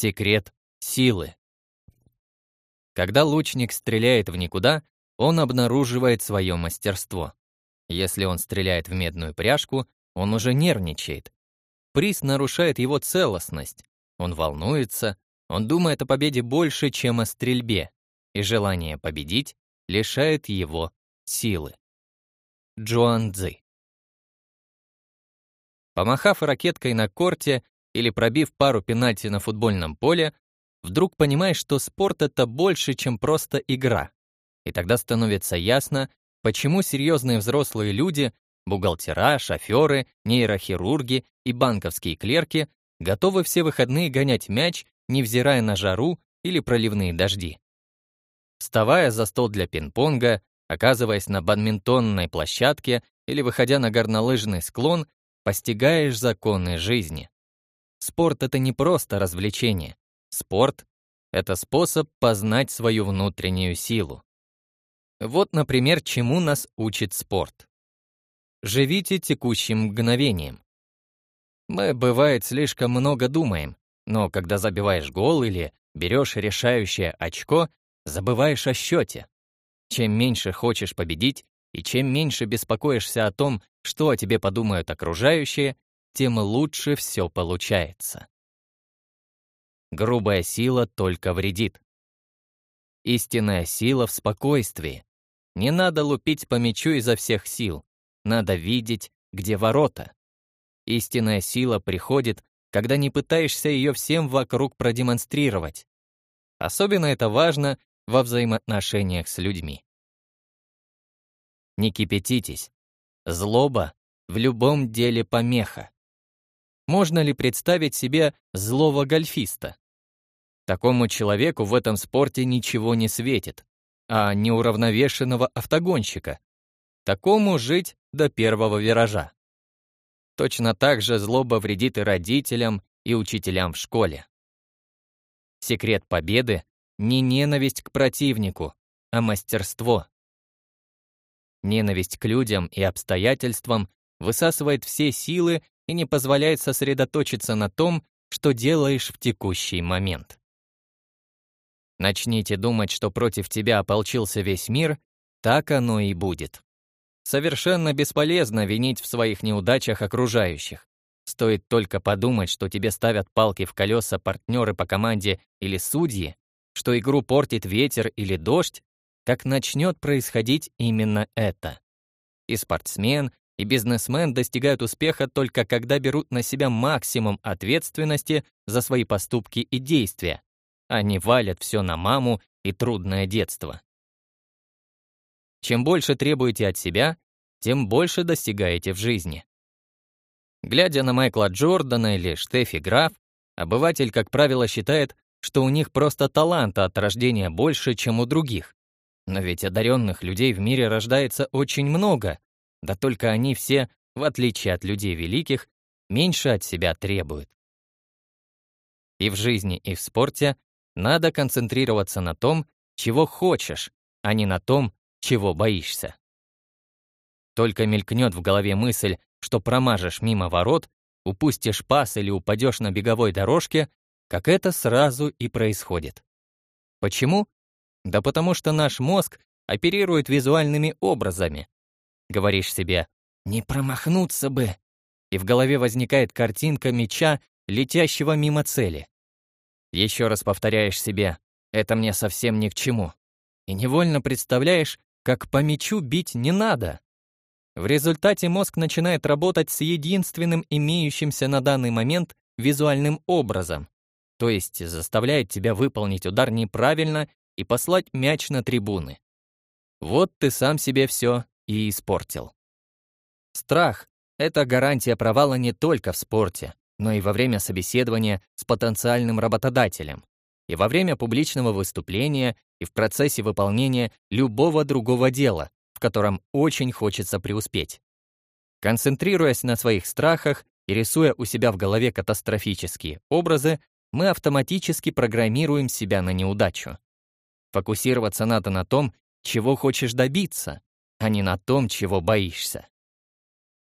Секрет силы. Когда лучник стреляет в никуда, он обнаруживает свое мастерство. Если он стреляет в медную пряжку, он уже нервничает. Приз нарушает его целостность. Он волнуется, он думает о победе больше, чем о стрельбе, и желание победить лишает его силы. Джоан Цзи Помахав ракеткой на корте или пробив пару пенальти на футбольном поле, вдруг понимаешь, что спорт — это больше, чем просто игра. И тогда становится ясно, почему серьезные взрослые люди, бухгалтера, шоферы, нейрохирурги и банковские клерки готовы все выходные гонять мяч, невзирая на жару или проливные дожди. Вставая за стол для пинг-понга, оказываясь на бадминтонной площадке или выходя на горнолыжный склон, постигаешь законы жизни. Спорт — это не просто развлечение. Спорт — это способ познать свою внутреннюю силу. Вот, например, чему нас учит спорт. Живите текущим мгновением. Мы, бывает, слишком много думаем, но когда забиваешь гол или берешь решающее очко, забываешь о счете. Чем меньше хочешь победить и чем меньше беспокоишься о том, что о тебе подумают окружающие, тем лучше все получается. Грубая сила только вредит. Истинная сила в спокойствии, не надо лупить по мячу изо всех сил. Надо видеть, где ворота. Истинная сила приходит, когда не пытаешься ее всем вокруг продемонстрировать. Особенно это важно во взаимоотношениях с людьми. Не кипятитесь. Злоба в любом деле помеха. Можно ли представить себе злого гольфиста? Такому человеку в этом спорте ничего не светит а неуравновешенного автогонщика. Такому жить до первого виража. Точно так же злоба вредит и родителям, и учителям в школе. Секрет победы — не ненависть к противнику, а мастерство. Ненависть к людям и обстоятельствам высасывает все силы и не позволяет сосредоточиться на том, что делаешь в текущий момент. Начните думать, что против тебя ополчился весь мир, так оно и будет. Совершенно бесполезно винить в своих неудачах окружающих. Стоит только подумать, что тебе ставят палки в колеса партнеры по команде или судьи, что игру портит ветер или дождь, как начнет происходить именно это. И спортсмен, и бизнесмен достигают успеха только когда берут на себя максимум ответственности за свои поступки и действия, они валят все на маму и трудное детство. Чем больше требуете от себя, тем больше достигаете в жизни. Глядя на Майкла Джордана или Штефи Граф, обыватель, как правило, считает, что у них просто таланта от рождения больше, чем у других. Но ведь одаренных людей в мире рождается очень много, да только они все, в отличие от людей великих, меньше от себя требуют. И в жизни, и в спорте надо концентрироваться на том, чего хочешь, а не на том, чего боишься. Только мелькнет в голове мысль, что промажешь мимо ворот, упустишь пас или упадешь на беговой дорожке, как это сразу и происходит. Почему? Да потому что наш мозг оперирует визуальными образами. Говоришь себе «не промахнуться бы», и в голове возникает картинка меча, летящего мимо цели. Еще раз повторяешь себе «это мне совсем ни к чему». И невольно представляешь, как по мячу бить не надо. В результате мозг начинает работать с единственным имеющимся на данный момент визуальным образом, то есть заставляет тебя выполнить удар неправильно и послать мяч на трибуны. Вот ты сам себе все и испортил. Страх — это гарантия провала не только в спорте, но и во время собеседования с потенциальным работодателем, и во время публичного выступления, и в процессе выполнения любого другого дела, в котором очень хочется преуспеть. Концентрируясь на своих страхах и рисуя у себя в голове катастрофические образы, мы автоматически программируем себя на неудачу. Фокусироваться надо на том, чего хочешь добиться, а не на том, чего боишься.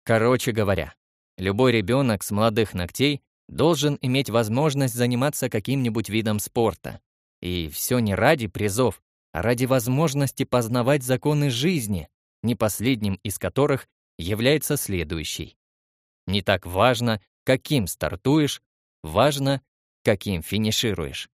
Короче говоря, Любой ребенок с молодых ногтей должен иметь возможность заниматься каким-нибудь видом спорта. И все не ради призов, а ради возможности познавать законы жизни, не последним из которых является следующий. Не так важно, каким стартуешь, важно, каким финишируешь.